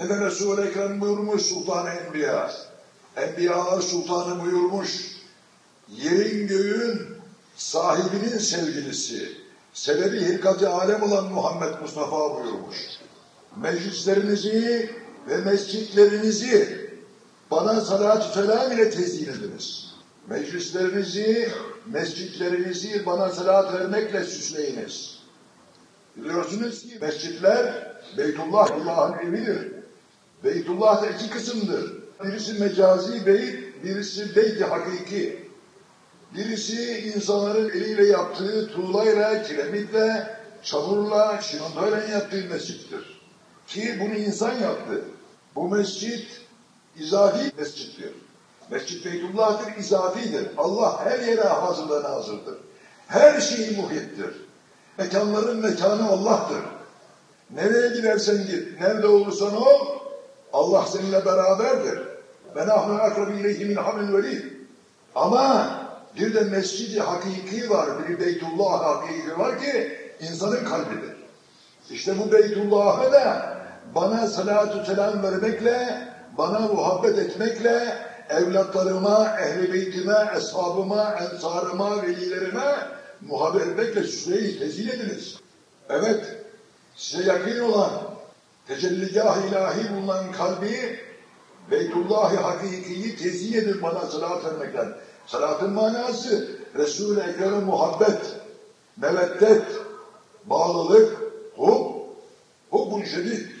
Neden Resul-i Ekrem buyurmuş Sultan-ı Enbiya? Enbiyalar Sultanı buyurmuş. Yerin göğün sahibinin sevgilisi, sebebi hilkati alem olan Muhammed Mustafa buyurmuş. Meclislerinizi ve mescitlerinizi bana salatü selam ile tezyin ediniz. Meclislerinizi, mescitlerinizi bana salat vermekle süsleyiniz. Biliyorsunuz ki mescitler Beytullah Allah'ın evidir. Beytullah da iki kısımdır. Birisi mecazi beyt, birisi beyt hakiki. Birisi insanların eliyle yaptığı tuğlayla, kiremitle, çamurla, çimentoyla yaptığı mescittir. Ki bunu insan yaptı. Bu mescit izafi mescittir. Mescid Beytullah'tır, izafidir. Allah her yere hazırlığına hazırdır. Her şeyi muhittir. Mekanların mekanı Allah'tır. Nereye gidersen git, nerede olursan ol, Allah seninle beraberdir. Ve nahnu akrabi ileyhi min hablil velid. Ama bir de mescidi hakiki var, bir Beytullah hakiki var ki insanın kalbidir. İşte bu Beytullah'a da bana salatu selam vermekle, bana muhabbet etmekle, evlatlarıma, ehli beytime, eshabıma, ensarıma, velilerime muhabbet etmekle süreyi tezil ediniz. Evet, size yakın olan, tecelligah ilahi bulunan kalbi, Beytullah-ı Hakiki'yi tezih edin bana salat vermekten. Salatın manası Resul-i Ekrem'e muhabbet, meveddet, bağlılık, hub, hubbun şedid.